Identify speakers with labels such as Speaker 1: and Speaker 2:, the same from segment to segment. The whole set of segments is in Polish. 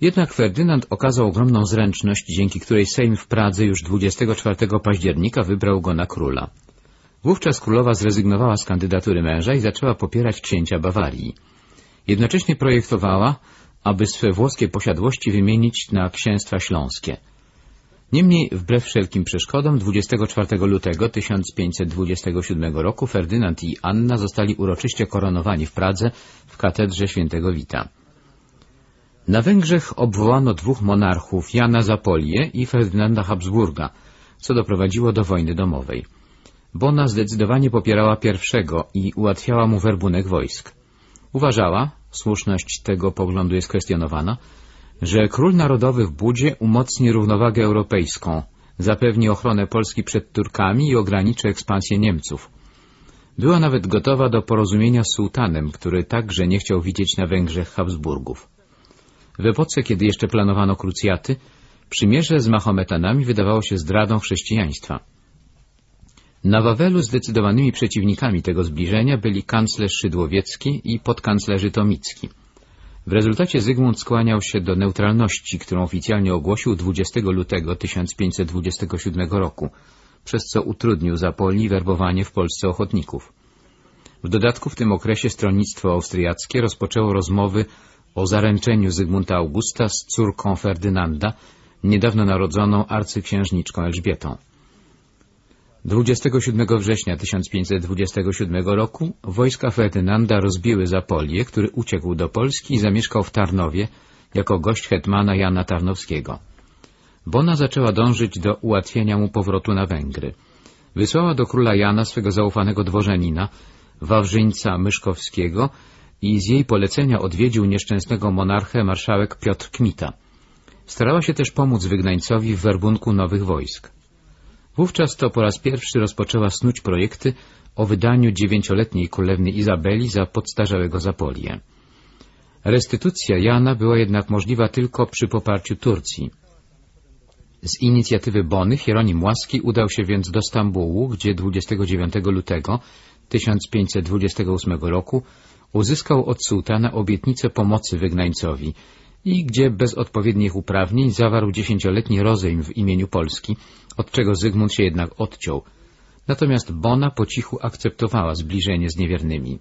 Speaker 1: Jednak Ferdynand okazał ogromną zręczność, dzięki której Sejm w Pradze już 24 października wybrał go na króla. Wówczas królowa zrezygnowała z kandydatury męża i zaczęła popierać księcia Bawarii. Jednocześnie projektowała, aby swe włoskie posiadłości wymienić na księstwa śląskie. Niemniej, wbrew wszelkim przeszkodom, 24 lutego 1527 roku Ferdynand i Anna zostali uroczyście koronowani w Pradze w katedrze świętego Wita. Na Węgrzech obwołano dwóch monarchów, Jana Zapolię i Ferdynanda Habsburga, co doprowadziło do wojny domowej. Bona zdecydowanie popierała pierwszego i ułatwiała mu werbunek wojsk. Uważała, słuszność tego poglądu jest kwestionowana, że król narodowy w Budzie umocni równowagę europejską, zapewni ochronę Polski przed Turkami i ograniczy ekspansję Niemców. Była nawet gotowa do porozumienia z sułtanem, który także nie chciał widzieć na Węgrzech Habsburgów. W epoce, kiedy jeszcze planowano krucjaty, przymierze z Mahometanami wydawało się zdradą chrześcijaństwa. Na Wawelu zdecydowanymi przeciwnikami tego zbliżenia byli kanclerz Szydłowiecki i podkanclerzy Tomicki. W rezultacie Zygmunt skłaniał się do neutralności, którą oficjalnie ogłosił 20 lutego 1527 roku, przez co utrudnił Zapoli werbowanie w Polsce ochotników. W dodatku w tym okresie stronnictwo austriackie rozpoczęło rozmowy o zaręczeniu Zygmunta Augusta z córką Ferdynanda, niedawno narodzoną arcyksiężniczką Elżbietą. 27 września 1527 roku wojska Ferdynanda rozbiły Zapolię, który uciekł do Polski i zamieszkał w Tarnowie jako gość hetmana Jana Tarnowskiego. Bona zaczęła dążyć do ułatwienia mu powrotu na Węgry. Wysłała do króla Jana swego zaufanego dworzenina, Wawrzyńca Myszkowskiego i z jej polecenia odwiedził nieszczęsnego monarchę marszałek Piotr Kmita. Starała się też pomóc wygnańcowi w werbunku nowych wojsk. Wówczas to po raz pierwszy rozpoczęła snuć projekty o wydaniu dziewięcioletniej królewny Izabeli za podstarzałego Zapolię. Restytucja Jana była jednak możliwa tylko przy poparciu Turcji. Z inicjatywy Bony Hieronim Łaski udał się więc do Stambułu, gdzie 29 lutego 1528 roku uzyskał od sułtana obietnicę pomocy wygnańcowi i gdzie bez odpowiednich uprawnień zawarł dziesięcioletni rozejm w imieniu Polski, od czego Zygmunt się jednak odciął. Natomiast Bona po cichu akceptowała zbliżenie z niewiernymi.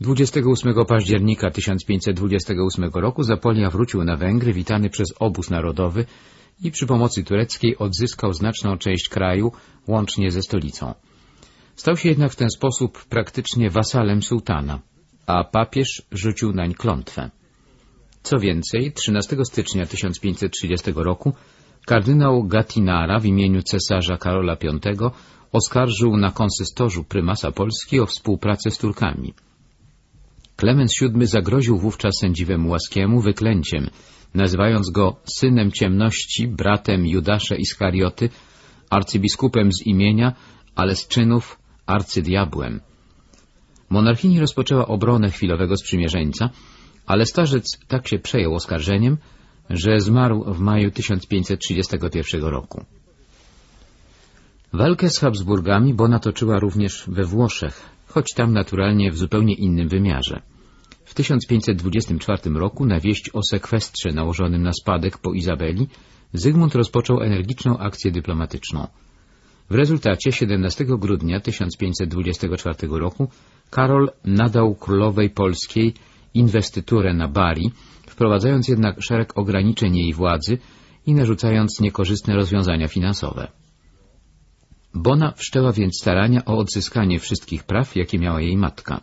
Speaker 1: 28 października 1528 roku Zapolia wrócił na Węgry, witany przez obóz narodowy i przy pomocy tureckiej odzyskał znaczną część kraju, łącznie ze stolicą. Stał się jednak w ten sposób praktycznie wasalem sułtana, a papież rzucił nań klątwę. Co więcej, 13 stycznia 1530 roku kardynał Gatinara w imieniu cesarza Karola V oskarżył na konsystorzu prymasa Polski o współpracę z Turkami. Klemens VII zagroził wówczas sędziwemu Łaskiemu wyklęciem, nazywając go synem ciemności, bratem Judasza Iskarioty, arcybiskupem z imienia, ale z czynów arcydiabłem. Monarchini rozpoczęła obronę chwilowego sprzymierzeńca, ale starzec tak się przejął oskarżeniem, że zmarł w maju 1531 roku. Walkę z Habsburgami Bona toczyła również we Włoszech, choć tam naturalnie w zupełnie innym wymiarze. W 1524 roku na wieść o sekwestrze nałożonym na spadek po Izabeli Zygmunt rozpoczął energiczną akcję dyplomatyczną. W rezultacie 17 grudnia 1524 roku Karol nadał królowej polskiej inwestyturę na Bari, wprowadzając jednak szereg ograniczeń jej władzy i narzucając niekorzystne rozwiązania finansowe. Bona wszczęła więc starania o odzyskanie wszystkich praw, jakie miała jej matka.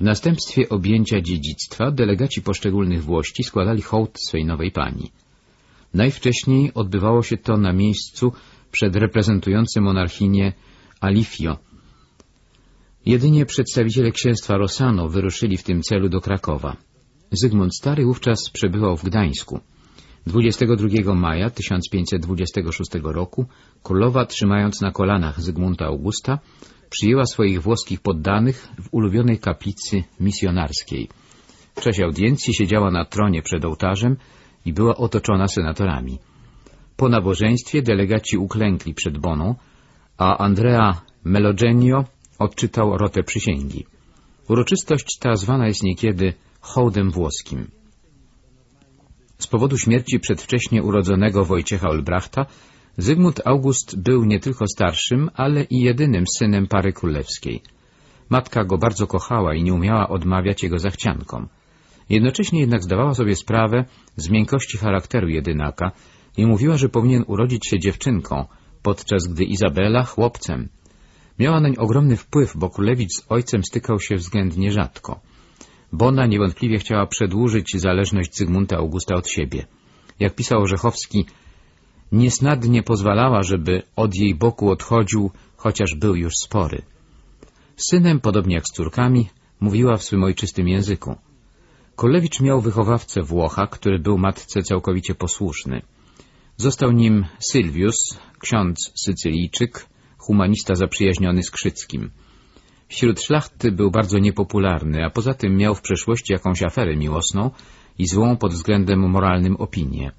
Speaker 1: W następstwie objęcia dziedzictwa delegaci poszczególnych włości składali hołd swej nowej pani. Najwcześniej odbywało się to na miejscu przed reprezentującym monarchinię Alifio. Jedynie przedstawiciele księstwa Rosano wyruszyli w tym celu do Krakowa. Zygmunt Stary wówczas przebywał w Gdańsku. 22 maja 1526 roku królowa, trzymając na kolanach Zygmunta Augusta, przyjęła swoich włoskich poddanych w ulubionej kaplicy misjonarskiej. W czasie audiencji siedziała na tronie przed ołtarzem i była otoczona senatorami. Po nabożeństwie delegaci uklękli przed Boną, a Andrea Melogenio odczytał rotę przysięgi. Uroczystość ta zwana jest niekiedy hołdem włoskim. Z powodu śmierci przedwcześnie urodzonego Wojciecha Olbrachta Zygmunt August był nie tylko starszym, ale i jedynym synem pary królewskiej. Matka go bardzo kochała i nie umiała odmawiać jego zachciankom. Jednocześnie jednak zdawała sobie sprawę z miękkości charakteru jedynaka i mówiła, że powinien urodzić się dziewczynką, podczas gdy Izabela chłopcem. Miała nań ogromny wpływ, bo królewicz z ojcem stykał się względnie rzadko. Bona niewątpliwie chciała przedłużyć zależność Zygmunta Augusta od siebie. Jak pisał Orzechowski, niesnadnie pozwalała, żeby od jej boku odchodził, chociaż był już spory. Z synem, podobnie jak z córkami, mówiła w swym ojczystym języku. Kolewicz miał wychowawcę Włocha, który był matce całkowicie posłuszny. Został nim Sylwius, ksiądz Sycylijczyk, humanista zaprzyjaźniony z Krzyckim. Wśród szlachty był bardzo niepopularny, a poza tym miał w przeszłości jakąś aferę miłosną i złą pod względem moralnym opinię.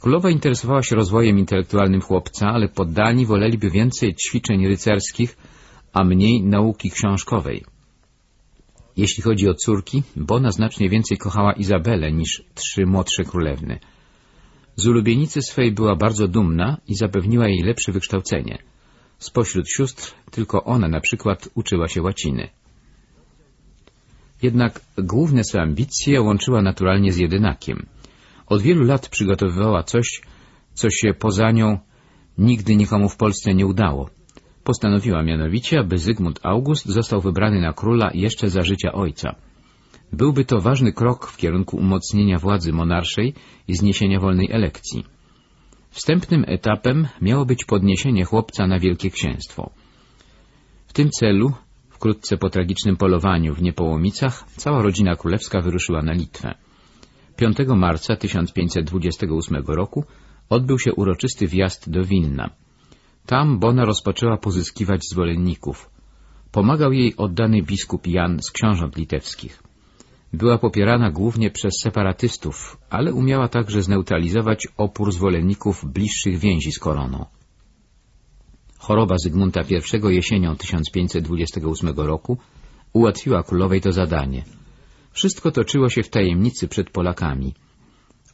Speaker 1: Królowa interesowała się rozwojem intelektualnym chłopca, ale poddani woleliby więcej ćwiczeń rycerskich, a mniej nauki książkowej. Jeśli chodzi o córki, Bona znacznie więcej kochała Izabelę niż trzy młodsze królewny. Z ulubienicy swej była bardzo dumna i zapewniła jej lepsze wykształcenie. Spośród sióstr tylko ona na przykład uczyła się łaciny. Jednak główne swe ambicje łączyła naturalnie z jedynakiem. Od wielu lat przygotowywała coś, co się poza nią nigdy nikomu w Polsce nie udało. Postanowiła mianowicie, aby Zygmunt August został wybrany na króla jeszcze za życia ojca. Byłby to ważny krok w kierunku umocnienia władzy monarszej i zniesienia wolnej elekcji. Wstępnym etapem miało być podniesienie chłopca na Wielkie Księstwo. W tym celu, wkrótce po tragicznym polowaniu w Niepołomicach, cała rodzina królewska wyruszyła na Litwę. 5 marca 1528 roku odbył się uroczysty wjazd do Wilna. Tam Bona rozpoczęła pozyskiwać zwolenników. Pomagał jej oddany biskup Jan z książąt litewskich. Była popierana głównie przez separatystów, ale umiała także zneutralizować opór zwolenników bliższych więzi z koroną. Choroba Zygmunta I jesienią 1528 roku ułatwiła królowej to zadanie. Wszystko toczyło się w tajemnicy przed Polakami.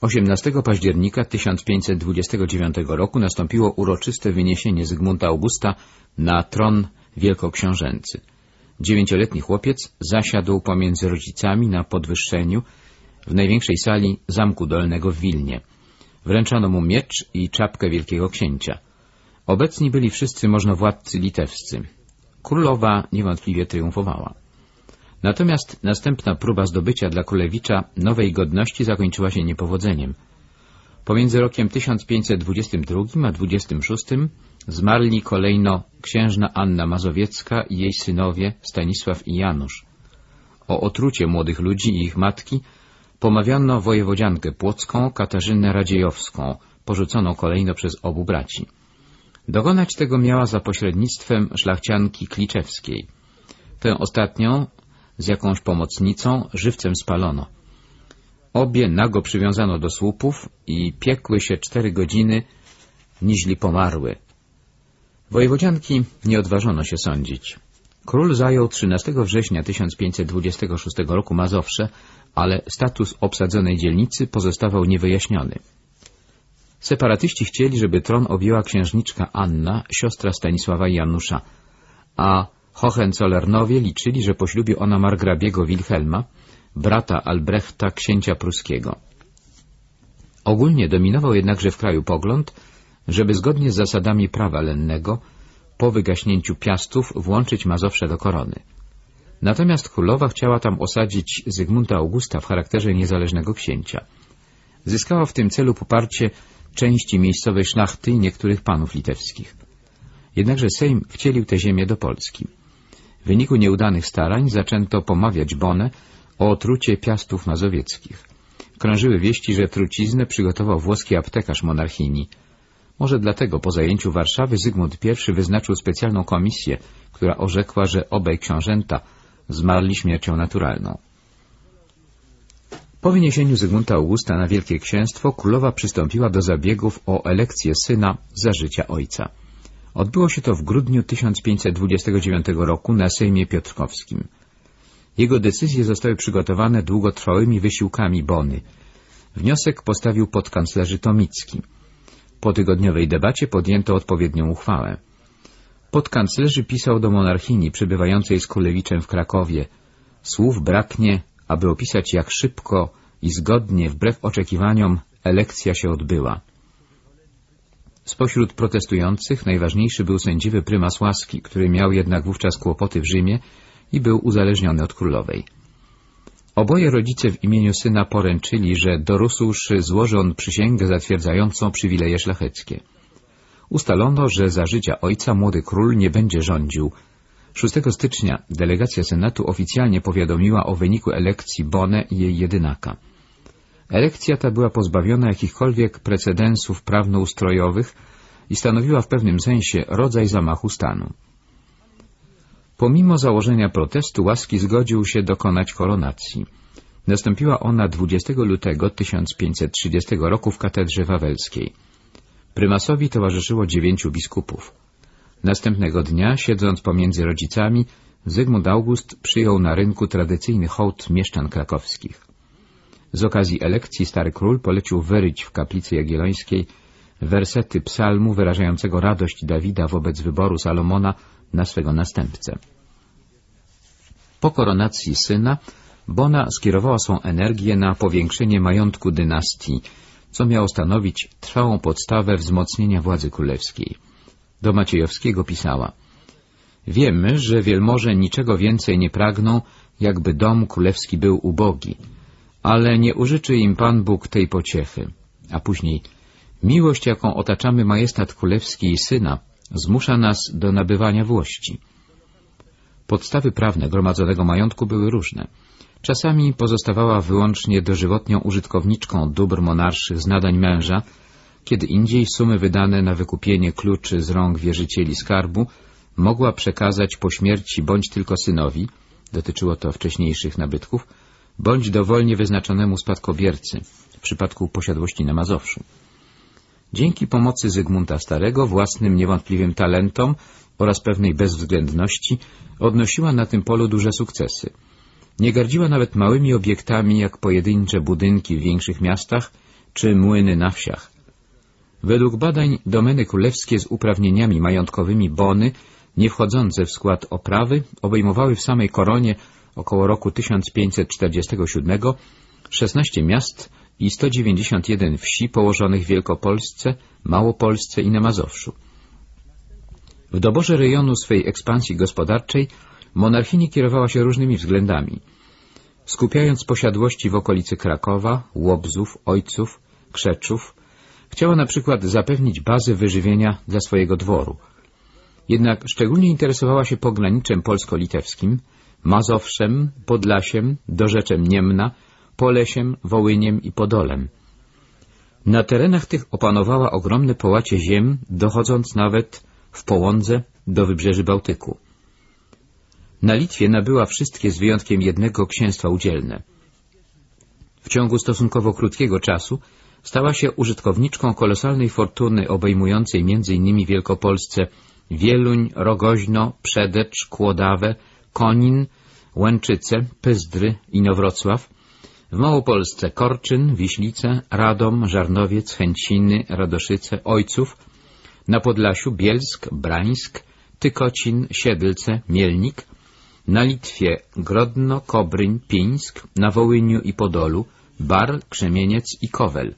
Speaker 1: 18 października 1529 roku nastąpiło uroczyste wyniesienie Zygmunta Augusta na tron wielkoksiążęcy. Dziewięcioletni chłopiec zasiadł pomiędzy rodzicami na podwyższeniu w największej sali Zamku Dolnego w Wilnie. Wręczono mu miecz i czapkę wielkiego księcia. Obecni byli wszyscy możnowładcy litewscy. Królowa niewątpliwie triumfowała. Natomiast następna próba zdobycia dla królewicza nowej godności zakończyła się niepowodzeniem. Pomiędzy rokiem 1522 a 26 zmarli kolejno księżna Anna Mazowiecka i jej synowie Stanisław i Janusz. O otrucie młodych ludzi i ich matki pomawiano wojewodziankę płocką Katarzynę Radziejowską, porzuconą kolejno przez obu braci. Dokonać tego miała za pośrednictwem szlachcianki Kliczewskiej. Tę ostatnią z jakąś pomocnicą żywcem spalono. Obie nago przywiązano do słupów i piekły się cztery godziny, niźli pomarły. Wojewodzianki nie odważono się sądzić. Król zajął 13 września 1526 roku Mazowsze, ale status obsadzonej dzielnicy pozostawał niewyjaśniony. Separatyści chcieli, żeby tron objęła księżniczka Anna, siostra Stanisława i Janusza, a Hohenzollernowie liczyli, że poślubi ona margrabiego Wilhelma, brata Albrechta, księcia pruskiego. Ogólnie dominował jednakże w kraju pogląd, żeby zgodnie z zasadami prawa lennego po wygaśnięciu piastów włączyć Mazowsze do korony. Natomiast królowa chciała tam osadzić Zygmunta Augusta w charakterze niezależnego księcia. Zyskała w tym celu poparcie części miejscowej szlachty i niektórych panów litewskich. Jednakże Sejm wcielił tę ziemię do Polski. W wyniku nieudanych starań zaczęto pomawiać Bonę o otrucie piastów mazowieckich. Krążyły wieści, że truciznę przygotował włoski aptekarz monarchini. Może dlatego po zajęciu Warszawy Zygmunt I wyznaczył specjalną komisję, która orzekła, że obaj książęta zmarli śmiercią naturalną. Po wyniesieniu Zygmunta Augusta na Wielkie Księstwo królowa przystąpiła do zabiegów o elekcję syna za życia ojca. Odbyło się to w grudniu 1529 roku na Sejmie Piotrkowskim. Jego decyzje zostały przygotowane długotrwałymi wysiłkami Bony. Wniosek postawił podkanclerzy Tomicki. Po tygodniowej debacie podjęto odpowiednią uchwałę. Podkanclerzy pisał do monarchini przebywającej z Kulewiczem w Krakowie. Słów braknie, aby opisać jak szybko i zgodnie, wbrew oczekiwaniom, elekcja się odbyła. Spośród protestujących najważniejszy był sędziwy prymas Łaski, który miał jednak wówczas kłopoty w Rzymie i był uzależniony od królowej. Oboje rodzice w imieniu syna poręczyli, że dorósłszy złoży on przysięgę zatwierdzającą przywileje szlacheckie. Ustalono, że za życia ojca młody król nie będzie rządził. 6 stycznia delegacja Senatu oficjalnie powiadomiła o wyniku elekcji Bonę i jej jedynaka. Elekcja ta była pozbawiona jakichkolwiek precedensów prawnoustrojowych i stanowiła w pewnym sensie rodzaj zamachu stanu. Pomimo założenia protestu Łaski zgodził się dokonać koronacji. Nastąpiła ona 20 lutego 1530 roku w katedrze wawelskiej. Prymasowi towarzyszyło dziewięciu biskupów. Następnego dnia, siedząc pomiędzy rodzicami, Zygmunt August przyjął na rynku tradycyjny hołd mieszczan krakowskich. Z okazji elekcji stary król polecił wyryć w kaplicy jagiellońskiej wersety psalmu wyrażającego radość Dawida wobec wyboru Salomona na swego następcę. Po koronacji syna Bona skierowała swą energię na powiększenie majątku dynastii, co miało stanowić trwałą podstawę wzmocnienia władzy królewskiej. Do Maciejowskiego pisała Wiemy, że wielmoże niczego więcej nie pragną, jakby dom królewski był ubogi, ale nie użyczy im Pan Bóg tej pociechy. A później Miłość, jaką otaczamy majestat królewski i syna, zmusza nas do nabywania włości. Podstawy prawne gromadzonego majątku były różne. Czasami pozostawała wyłącznie dożywotnią użytkowniczką dóbr monarszych z nadań męża, kiedy indziej sumy wydane na wykupienie kluczy z rąk wierzycieli skarbu mogła przekazać po śmierci bądź tylko synowi, dotyczyło to wcześniejszych nabytków, bądź dowolnie wyznaczonemu spadkobiercy w przypadku posiadłości na Mazowszu. Dzięki pomocy Zygmunta Starego, własnym niewątpliwym talentom oraz pewnej bezwzględności odnosiła na tym polu duże sukcesy. Nie gardziła nawet małymi obiektami jak pojedyncze budynki w większych miastach czy młyny na wsiach. Według badań domeny królewskie z uprawnieniami majątkowymi bony, nie wchodzące w skład oprawy, obejmowały w samej koronie około roku 1547 16 miast i 191 wsi położonych w Wielkopolsce, Małopolsce i na Mazowszu. W doborze rejonu swej ekspansji gospodarczej monarchini kierowała się różnymi względami. Skupiając posiadłości w okolicy Krakowa, Łobzów, Ojców, Krzeczów, chciała na przykład zapewnić bazę wyżywienia dla swojego dworu. Jednak szczególnie interesowała się pograniczem polsko-litewskim, Mazowszem, Podlasiem, Dorzeczem Niemna, Polesiem, Wołyniem i Podolem. Na terenach tych opanowała ogromne połacie ziem, dochodząc nawet w połądze do wybrzeży Bałtyku. Na Litwie nabyła wszystkie z wyjątkiem jednego księstwa udzielne. W ciągu stosunkowo krótkiego czasu stała się użytkowniczką kolosalnej fortuny obejmującej m.in. Wielkopolsce Wieluń, Rogoźno, Przedecz, Kłodawę, Konin, Łęczyce, Pyzdry, Inowrocław, w Małopolsce Korczyn, Wiślice, Radom, Żarnowiec, Chęciny, Radoszyce, Ojców, na Podlasiu Bielsk, Brańsk, Tykocin, Siedlce, Mielnik, na Litwie Grodno, Kobryń, Pińsk, na Wołyniu i Podolu, Bar, Krzemieniec i Kowel.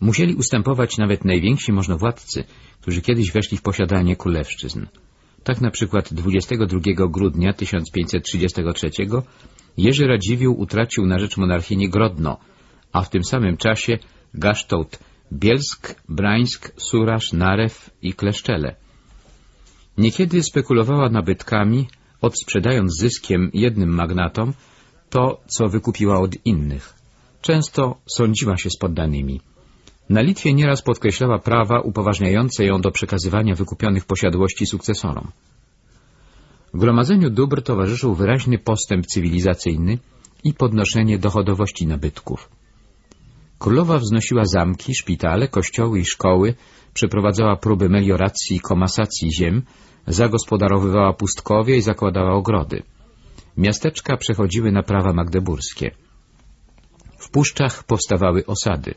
Speaker 1: Musieli ustępować nawet najwięksi możnowładcy, którzy kiedyś weszli w posiadanie królewszczyzn. Tak na przykład 22 grudnia 1533 Jerzy Radziwiłł utracił na rzecz monarchini Grodno, a w tym samym czasie Gasztołt Bielsk, Brańsk, Surasz, Narew i Kleszczele. Niekiedy spekulowała nabytkami, odsprzedając zyskiem jednym magnatom to, co wykupiła od innych. Często sądziła się z poddanymi. Na Litwie nieraz podkreślała prawa upoważniające ją do przekazywania wykupionych posiadłości sukcesorom. Gromadzeniu dóbr towarzyszył wyraźny postęp cywilizacyjny i podnoszenie dochodowości nabytków. Królowa wznosiła zamki, szpitale, kościoły i szkoły, przeprowadzała próby melioracji i komasacji ziem, zagospodarowywała pustkowie i zakładała ogrody. Miasteczka przechodziły na prawa magdeburskie. W puszczach powstawały osady.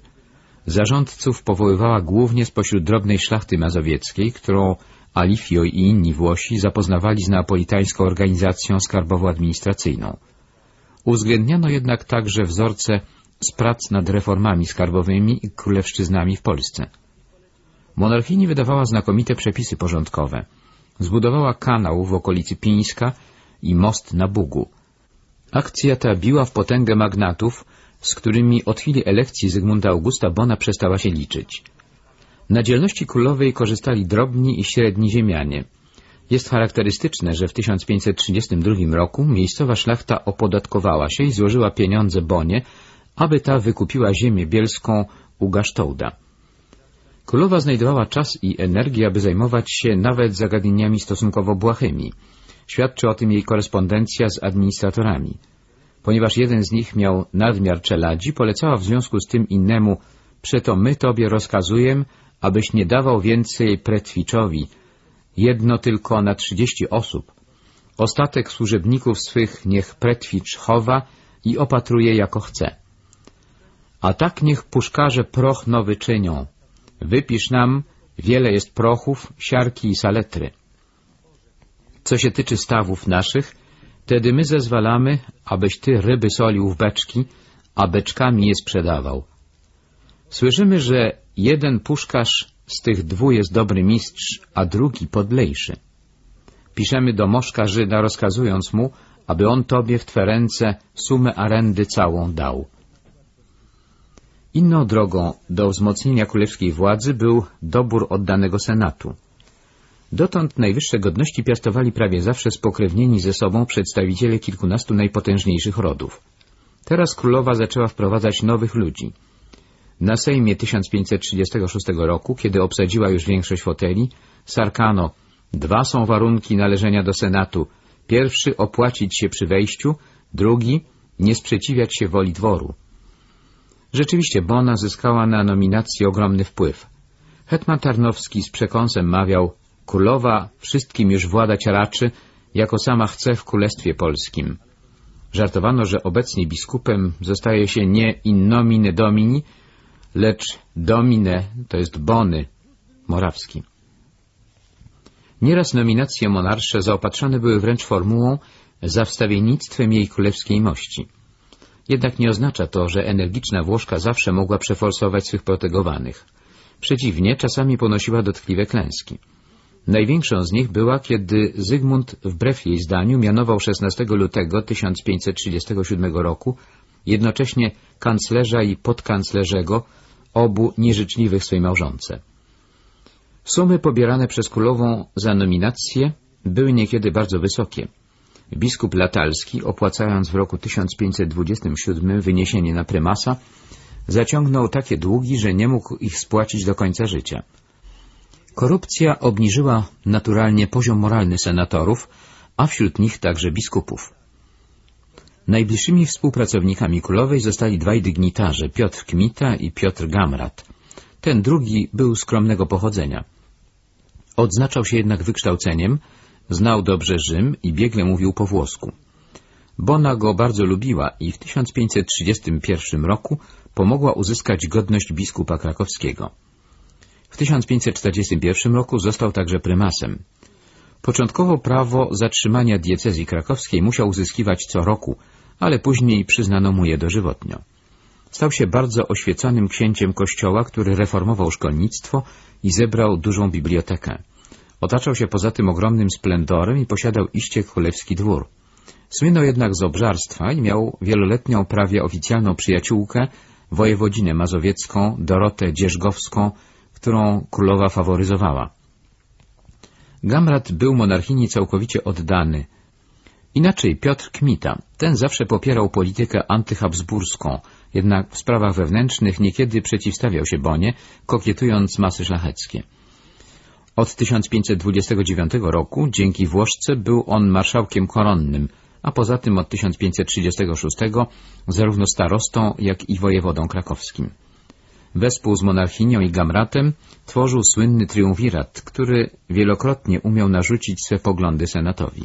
Speaker 1: Zarządców powoływała głównie spośród drobnej szlachty mazowieckiej, którą Alifio i inni Włosi zapoznawali z neapolitańską organizacją skarbowo-administracyjną. Uwzględniano jednak także wzorce z prac nad reformami skarbowymi i królewszczyznami w Polsce. Monarchini wydawała znakomite przepisy porządkowe. Zbudowała kanał w okolicy Pińska i most na Bugu. Akcja ta biła w potęgę magnatów, z którymi od chwili elekcji Zygmunta Augusta Bona przestała się liczyć. Na dzielności królowej korzystali drobni i średni ziemianie. Jest charakterystyczne, że w 1532 roku miejscowa szlachta opodatkowała się i złożyła pieniądze Bonie, aby ta wykupiła ziemię bielską u Gasztołda. Królowa znajdowała czas i energię, aby zajmować się nawet zagadnieniami stosunkowo błahymi. Świadczy o tym jej korespondencja z administratorami. Ponieważ jeden z nich miał nadmiar czeladzi, polecała w związku z tym innemu Przeto my tobie rozkazujem, abyś nie dawał więcej pretwiczowi, jedno tylko na trzydzieści osób. Ostatek służebników swych niech pretwicz chowa i opatruje jako chce. A tak niech puszkarze proch nowy czynią. Wypisz nam, wiele jest prochów, siarki i saletry. Co się tyczy stawów naszych, tedy my zezwalamy, abyś ty ryby solił w beczki, a beczkami je sprzedawał. Słyszymy, że jeden puszkarz z tych dwu jest dobry mistrz, a drugi podlejszy. Piszemy do Moszka Żyda, rozkazując mu, aby on tobie w twe ręce sumę arendy całą dał. Inną drogą do wzmocnienia królewskiej władzy był dobór oddanego senatu. Dotąd najwyższe godności piastowali prawie zawsze spokrewnieni ze sobą przedstawiciele kilkunastu najpotężniejszych rodów. Teraz królowa zaczęła wprowadzać nowych ludzi. Na Sejmie 1536 roku, kiedy obsadziła już większość foteli, Sarkano, dwa są warunki należenia do Senatu. Pierwszy opłacić się przy wejściu, drugi nie sprzeciwiać się woli dworu. Rzeczywiście Bona zyskała na nominacji ogromny wpływ. Hetman Tarnowski z przekąsem mawiał, królowa wszystkim już władać raczy, jako sama chce w Królestwie Polskim. Żartowano, że obecnie biskupem zostaje się nie in nomine domini, lecz domine, to jest bony, morawski. Nieraz nominacje monarsze zaopatrzone były wręcz formułą za wstawiennictwem jej królewskiej mości. Jednak nie oznacza to, że energiczna Włoszka zawsze mogła przeforsować swych protegowanych. Przeciwnie, czasami ponosiła dotkliwe klęski. Największą z nich była, kiedy Zygmunt, wbrew jej zdaniu, mianował 16 lutego 1537 roku jednocześnie kanclerza i podkanclerzego, obu nieżyczliwych swej małżonce. Sumy pobierane przez królową za nominacje były niekiedy bardzo wysokie. Biskup Latalski, opłacając w roku 1527 wyniesienie na prymasa, zaciągnął takie długi, że nie mógł ich spłacić do końca życia. Korupcja obniżyła naturalnie poziom moralny senatorów, a wśród nich także biskupów. Najbliższymi współpracownikami królowej zostali dwaj dygnitarze, Piotr Kmita i Piotr Gamrat. Ten drugi był skromnego pochodzenia. Odznaczał się jednak wykształceniem, znał dobrze Rzym i biegle mówił po włosku. Bona go bardzo lubiła i w 1531 roku pomogła uzyskać godność biskupa krakowskiego. W 1541 roku został także prymasem. Początkowo prawo zatrzymania diecezji krakowskiej musiał uzyskiwać co roku, ale później przyznano mu je dożywotnio. Stał się bardzo oświeconym księciem kościoła, który reformował szkolnictwo i zebrał dużą bibliotekę. Otaczał się poza tym ogromnym splendorem i posiadał iście królewski dwór. Słynął jednak z obżarstwa i miał wieloletnią prawie oficjalną przyjaciółkę, wojewodzinę mazowiecką Dorotę Dzierzgowską, którą królowa faworyzowała. Gamrat był monarchini całkowicie oddany. Inaczej Piotr Kmita. Ten zawsze popierał politykę antyhabsburską, jednak w sprawach wewnętrznych niekiedy przeciwstawiał się Bonie, kokietując masy szlacheckie. Od 1529 roku dzięki Włoszce był on marszałkiem koronnym, a poza tym od 1536 zarówno starostą, jak i wojewodą krakowskim. Wespół z monarchinią i Gamratem tworzył słynny triumvirat, który wielokrotnie umiał narzucić swe poglądy senatowi.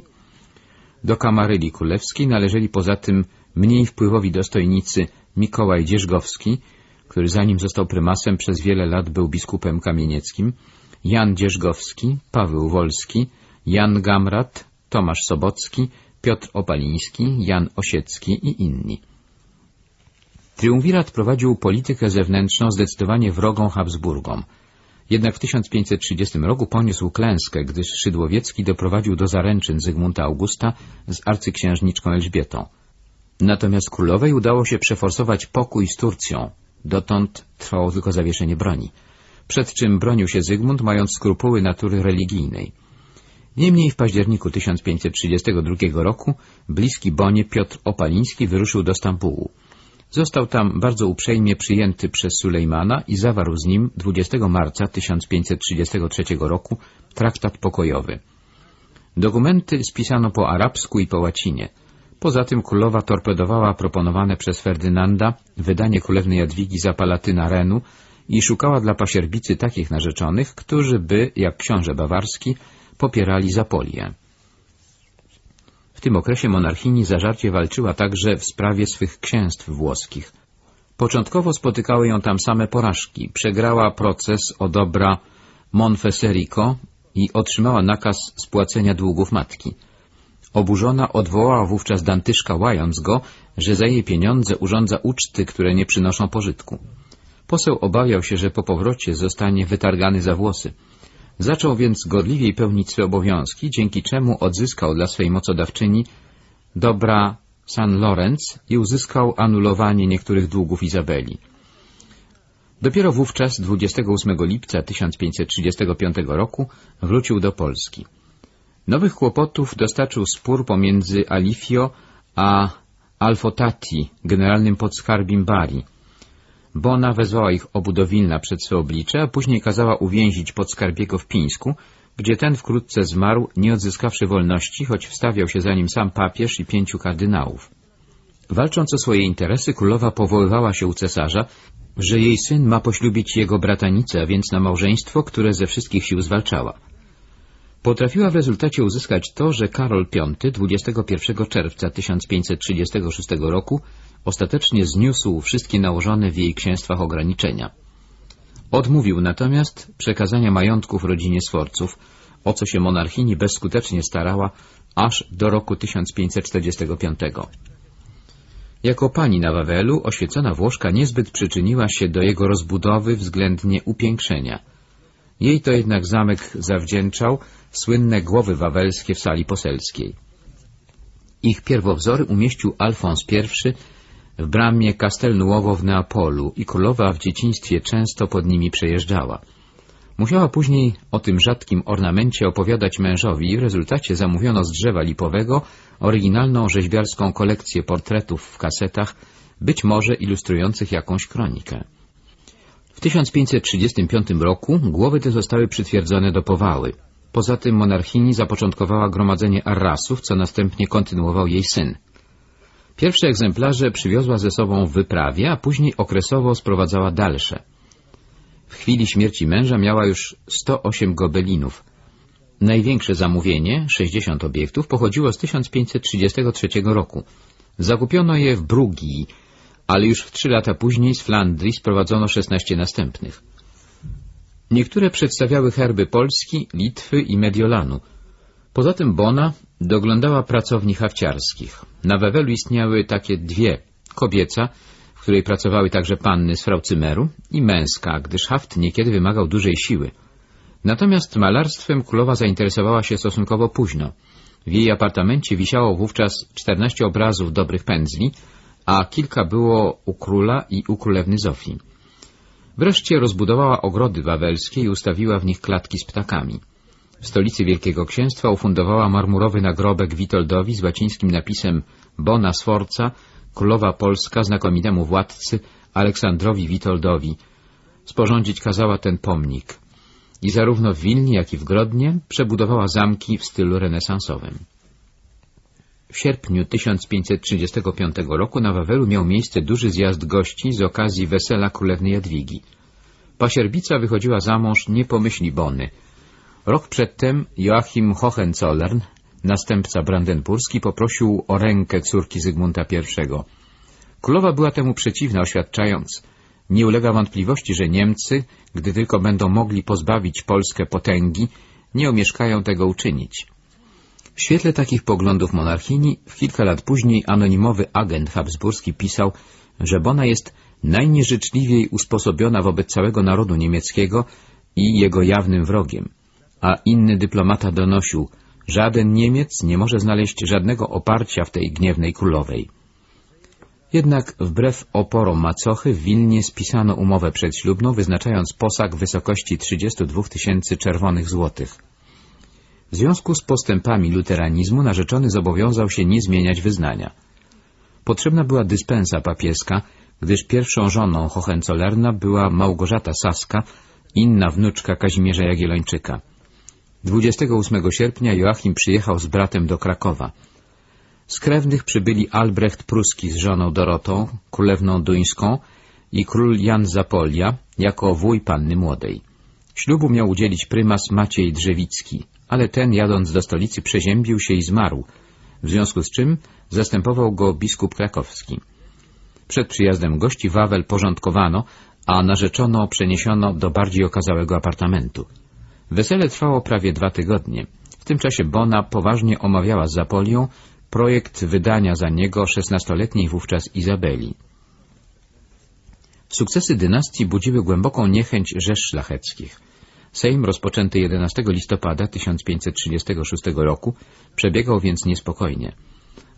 Speaker 1: Do Kamaryli Królewskiej należeli poza tym mniej wpływowi dostojnicy Mikołaj Dzierzgowski, który zanim został prymasem przez wiele lat był biskupem kamienieckim, Jan Dzierzgowski, Paweł Wolski, Jan Gamrat, Tomasz Sobocki, Piotr Opaliński, Jan Osiecki i inni. Triumvirat prowadził politykę zewnętrzną zdecydowanie wrogą Habsburgom. Jednak w 1530 roku poniósł klęskę, gdyż Szydłowiecki doprowadził do zaręczyn Zygmunta Augusta z arcyksiężniczką Elżbietą. Natomiast królowej udało się przeforsować pokój z Turcją. Dotąd trwało tylko zawieszenie broni. Przed czym bronił się Zygmunt, mając skrupuły natury religijnej. Niemniej w październiku 1532 roku bliski Bonie Piotr Opaliński wyruszył do Stambułu. Został tam bardzo uprzejmie przyjęty przez Sulejmana i zawarł z nim 20 marca 1533 roku traktat pokojowy. Dokumenty spisano po arabsku i po łacinie. Poza tym królowa torpedowała proponowane przez Ferdynanda wydanie królewnej Jadwigi za palatyna Renu i szukała dla pasierbicy takich narzeczonych, którzy by, jak książę bawarski, popierali Zapolię. W tym okresie monarchini zażarcie walczyła także w sprawie swych księstw włoskich. Początkowo spotykały ją tam same porażki. Przegrała proces o dobra Monfeserico i otrzymała nakaz spłacenia długów matki. Oburzona odwołała wówczas Dantyszka, łając go, że za jej pieniądze urządza uczty, które nie przynoszą pożytku. Poseł obawiał się, że po powrocie zostanie wytargany za włosy. Zaczął więc godliwiej pełnić swe obowiązki, dzięki czemu odzyskał dla swej mocodawczyni dobra San Lorenz i uzyskał anulowanie niektórych długów Izabeli. Dopiero wówczas, 28 lipca 1535 roku, wrócił do Polski. Nowych kłopotów dostarczył spór pomiędzy Alifio a Alfotati, generalnym podskarbim Bari. Bona wezwała ich obu do Wilna przed swe oblicze, a później kazała uwięzić podskarbiego w Pińsku, gdzie ten wkrótce zmarł, nie odzyskawszy wolności, choć wstawiał się za nim sam papież i pięciu kardynałów. Walcząc o swoje interesy, królowa powoływała się u cesarza, że jej syn ma poślubić jego bratanicę, a więc na małżeństwo, które ze wszystkich sił zwalczała. Potrafiła w rezultacie uzyskać to, że Karol V 21 czerwca 1536 roku ostatecznie zniósł wszystkie nałożone w jej księstwach ograniczenia. Odmówił natomiast przekazania majątków rodzinie Sforców, o co się monarchini bezskutecznie starała aż do roku 1545. Jako pani na Wawelu oświecona Włoszka niezbyt przyczyniła się do jego rozbudowy względnie upiększenia. Jej to jednak zamek zawdzięczał słynne głowy wawelskie w sali poselskiej. Ich pierwowzory umieścił Alfons I w bramie Castelnuovo w Neapolu i królowa w dzieciństwie często pod nimi przejeżdżała. Musiała później o tym rzadkim ornamencie opowiadać mężowi i w rezultacie zamówiono z drzewa lipowego oryginalną rzeźbiarską kolekcję portretów w kasetach, być może ilustrujących jakąś kronikę. W 1535 roku głowy te zostały przytwierdzone do powały. Poza tym monarchini zapoczątkowała gromadzenie arrasów, co następnie kontynuował jej syn. Pierwsze egzemplarze przywiozła ze sobą w wyprawie, a później okresowo sprowadzała dalsze. W chwili śmierci męża miała już 108 gobelinów. Największe zamówienie, 60 obiektów, pochodziło z 1533 roku. Zakupiono je w Brugii, ale już w trzy lata później z Flandrii sprowadzono 16 następnych. Niektóre przedstawiały herby Polski, Litwy i Mediolanu. Poza tym Bona doglądała pracowni hawciarskich. Na Wewelu istniały takie dwie, kobieca, w której pracowały także panny z Fraucymeru i męska, gdyż haft niekiedy wymagał dużej siły. Natomiast malarstwem królowa zainteresowała się stosunkowo późno. W jej apartamencie wisiało wówczas 14 obrazów dobrych pędzli, a kilka było u króla i u królewny Zofii. Wreszcie rozbudowała ogrody wawelskie i ustawiła w nich klatki z ptakami. W stolicy Wielkiego Księstwa ufundowała marmurowy nagrobek Witoldowi z łacińskim napisem Bona Sforza, królowa Polska znakomitemu władcy Aleksandrowi Witoldowi. Sporządzić kazała ten pomnik. I zarówno w Wilnie, jak i w Grodnie przebudowała zamki w stylu renesansowym. W sierpniu 1535 roku na Wawelu miał miejsce duży zjazd gości z okazji wesela królewnej Jadwigi. Pasierbica wychodziła za mąż nie pomyśli Bony. Rok przedtem Joachim Hohenzollern, następca brandenburski, poprosił o rękę córki Zygmunta I. Królowa była temu przeciwna, oświadczając, nie ulega wątpliwości, że Niemcy, gdy tylko będą mogli pozbawić Polskę potęgi, nie omieszkają tego uczynić. W świetle takich poglądów monarchini w kilka lat później anonimowy agent habsburski pisał, że Bona jest najnieżyczliwiej usposobiona wobec całego narodu niemieckiego i jego jawnym wrogiem, a inny dyplomata donosił, żaden Niemiec nie może znaleźć żadnego oparcia w tej gniewnej królowej. Jednak wbrew oporom macochy w Wilnie spisano umowę przedślubną, wyznaczając posag w wysokości 32 tysięcy czerwonych złotych. W związku z postępami luteranizmu narzeczony zobowiązał się nie zmieniać wyznania. Potrzebna była dyspensa papieska, gdyż pierwszą żoną Hohenzollerna była Małgorzata Saska, inna wnuczka Kazimierza Jagiellończyka. 28 sierpnia Joachim przyjechał z bratem do Krakowa. Z krewnych przybyli Albrecht Pruski z żoną Dorotą, królewną duńską i król Jan Zapolia jako wuj panny młodej. Ślubu miał udzielić prymas Maciej Drzewicki, ale ten jadąc do stolicy przeziębił się i zmarł, w związku z czym zastępował go biskup krakowski. Przed przyjazdem gości Wawel porządkowano, a narzeczono przeniesiono do bardziej okazałego apartamentu. Wesele trwało prawie dwa tygodnie. W tym czasie Bona poważnie omawiała z Zapolią projekt wydania za niego szesnastoletniej wówczas Izabeli. Sukcesy dynastii budziły głęboką niechęć rzesz szlacheckich. Sejm rozpoczęty 11 listopada 1536 roku przebiegał więc niespokojnie.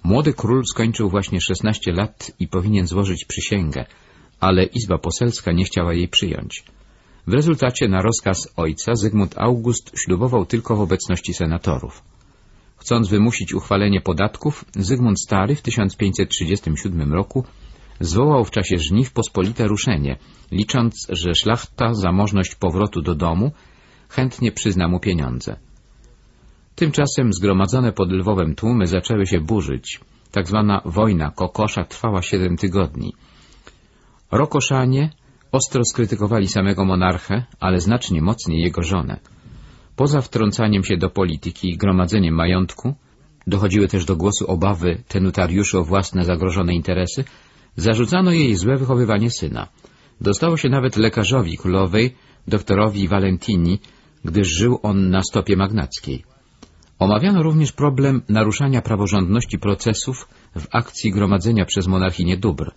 Speaker 1: Młody król skończył właśnie 16 lat i powinien złożyć przysięgę, ale Izba Poselska nie chciała jej przyjąć. W rezultacie na rozkaz ojca Zygmunt August ślubował tylko w obecności senatorów. Chcąc wymusić uchwalenie podatków, Zygmunt Stary w 1537 roku zwołał w czasie żniw pospolite ruszenie, licząc, że szlachta za możność powrotu do domu chętnie przyzna mu pieniądze. Tymczasem zgromadzone pod Lwowem tłumy zaczęły się burzyć. Tak zwana wojna kokosza trwała siedem tygodni. Rokoszanie ostro skrytykowali samego monarchę, ale znacznie mocniej jego żonę. Poza wtrącaniem się do polityki i gromadzeniem majątku, dochodziły też do głosu obawy tenutariuszy o własne zagrożone interesy, zarzucano jej złe wychowywanie syna. Dostało się nawet lekarzowi królowej, doktorowi Valentini, gdyż żył on na stopie magnackiej. Omawiano również problem naruszania praworządności procesów w akcji gromadzenia przez monarchinię dóbr.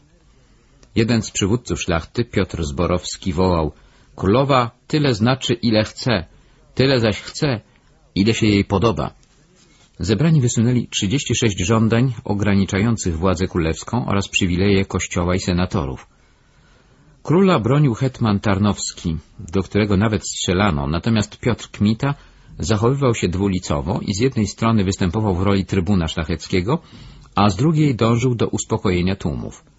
Speaker 1: Jeden z przywódców szlachty, Piotr Zborowski, wołał — Królowa tyle znaczy, ile chce, tyle zaś chce, ile się jej podoba. Zebrani wysunęli 36 żądań ograniczających władzę królewską oraz przywileje kościoła i senatorów. Króla bronił hetman Tarnowski, do którego nawet strzelano, natomiast Piotr Kmita zachowywał się dwulicowo i z jednej strony występował w roli trybuna szlacheckiego, a z drugiej dążył do uspokojenia tłumów.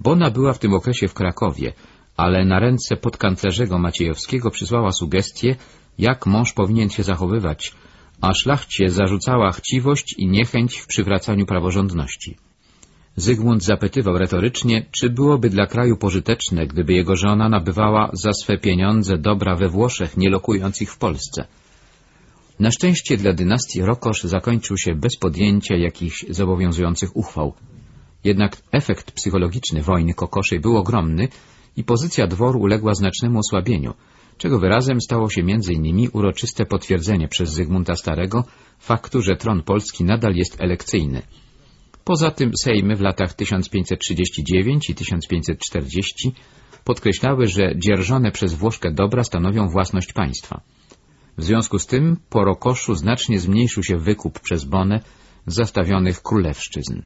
Speaker 1: Bona była w tym okresie w Krakowie, ale na ręce podkanclerzego Maciejowskiego przysłała sugestie, jak mąż powinien się zachowywać, a szlachcie zarzucała chciwość i niechęć w przywracaniu praworządności. Zygmunt zapytywał retorycznie, czy byłoby dla kraju pożyteczne, gdyby jego żona nabywała za swe pieniądze dobra we Włoszech, nie lokując ich w Polsce. Na szczęście dla dynastii Rokosz zakończył się bez podjęcia jakichś zobowiązujących uchwał. Jednak efekt psychologiczny wojny kokoszej był ogromny i pozycja dworu uległa znacznemu osłabieniu, czego wyrazem stało się m.in. uroczyste potwierdzenie przez Zygmunta Starego faktu, że tron polski nadal jest elekcyjny. Poza tym Sejmy w latach 1539 i 1540 podkreślały, że dzierżone przez Włoszkę dobra stanowią własność państwa. W związku z tym po Rokoszu znacznie zmniejszył się wykup przez Bonę zastawionych królewszczyzn.